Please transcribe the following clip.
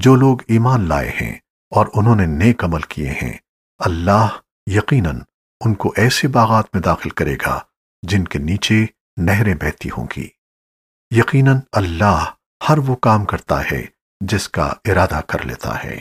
جو لوگ ایمان لائے ہیں اور انہوں نے نیک عمل کیے ہیں، اللہ یقیناً ان کو ایسے باغات میں داخل کرے گا جن کے نیچے نہریں بہتی ہوں گی۔ یقیناً اللہ ہر وہ کام کرتا ہے جس کا ارادہ کر لیتا ہے۔